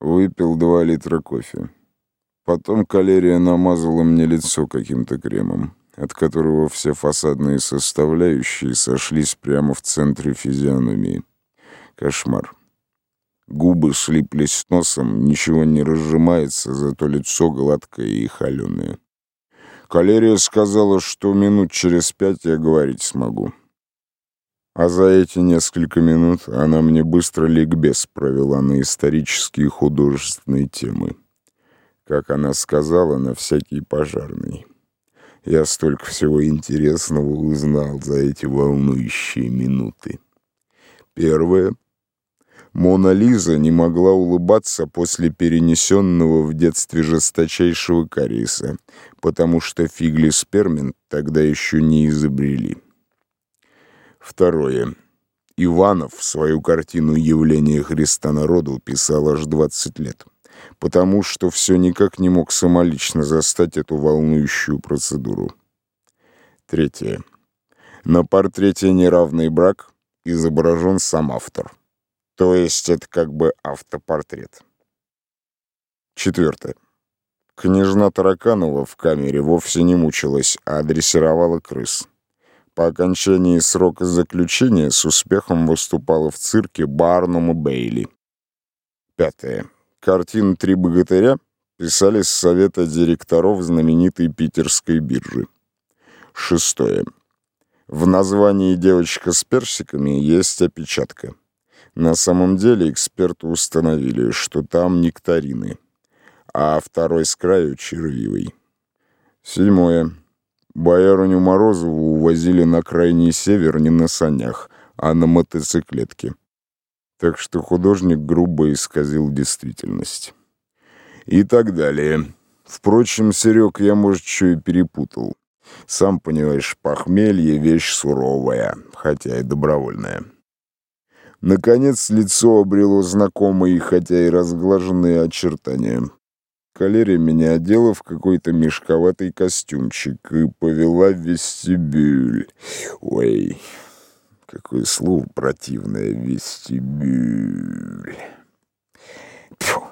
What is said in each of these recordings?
Выпил два литра кофе. Потом калерия намазала мне лицо каким-то кремом, от которого все фасадные составляющие сошлись прямо в центре физиономии. Кошмар. Губы слиплись с носом, ничего не разжимается, зато лицо гладкое и холеное. Калерия сказала, что минут через пять я говорить смогу. А за эти несколько минут она мне быстро ликбез провела на исторические художественные темы. Как она сказала, на всякий пожарный. Я столько всего интересного узнал за эти волнующие минуты. Первое. Мона Лиза не могла улыбаться после перенесенного в детстве жесточайшего кариеса, потому что фигли спермент тогда еще не изобрели. Второе. Иванов свою картину «Явление Христа народу» писал аж 20 лет, потому что все никак не мог самолично застать эту волнующую процедуру. Третье. На портрете «Неравный брак» изображен сам автор. То есть это как бы автопортрет. Четвертое. Княжна Тараканова в камере вовсе не мучилась, а дрессировала крыс. По окончании срока заключения с успехом выступала в цирке Барнума Бейли. Пятое. Картины «Три богатыря» писали с совета директоров знаменитой питерской биржи. Шестое. В названии «Девочка с персиками» есть опечатка. На самом деле эксперты установили, что там нектарины, а второй с краю червивый. Седьмое. Боярыню Морозову увозили на крайний север не на санях, а на мотоциклетке. Так что художник грубо исказил действительность. И так далее. Впрочем, Серег, я, может, что и перепутал. Сам понимаешь, похмелье — вещь суровая, хотя и добровольная. Наконец, лицо обрело знакомые, хотя и разглаженные очертания. Калерия меня одела в какой-то мешковатый костюмчик и повела в вестибюль. Ой, какое слово противное, вестибюль. Фу.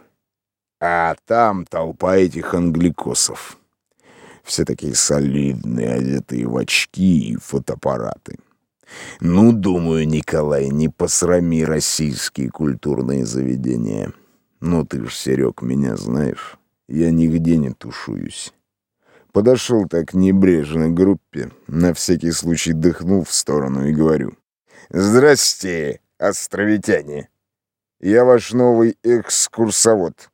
А там толпа этих англикосов. Все такие солидные, одетые в очки и фотоаппараты. Ну, думаю, Николай, не посрами российские культурные заведения. Ну, ты ж, Серег, меня знаешь. Я нигде не тушуюсь. Подошел так небрежно к группе, на всякий случай дыхнул в сторону и говорю. «Здрасте, островитяне! Я ваш новый экскурсовод.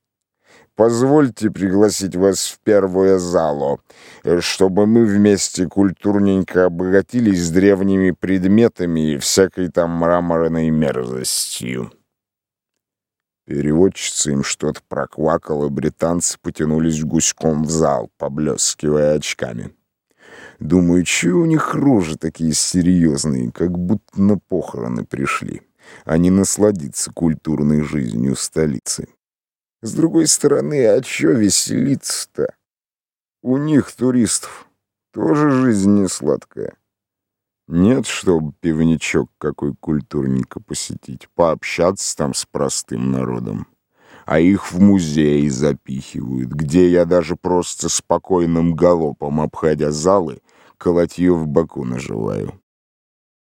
Позвольте пригласить вас в первую залу, чтобы мы вместе культурненько обогатились древними предметами и всякой там мраморной мерзостью». Переводчица им что-то проквакала, британцы потянулись гуськом в зал, поблескивая очками. Думаю, че у них рожи такие серьезные, как будто на похороны пришли, а не насладиться культурной жизнью столицы. С другой стороны, а чё веселиться-то? У них, туристов, тоже жизнь не сладкая. Нет, чтобы пивничок какой культурненько посетить, пообщаться там с простым народом. А их в музей запихивают, где я даже просто спокойным галопом, обходя залы, колотье в боку наживаю.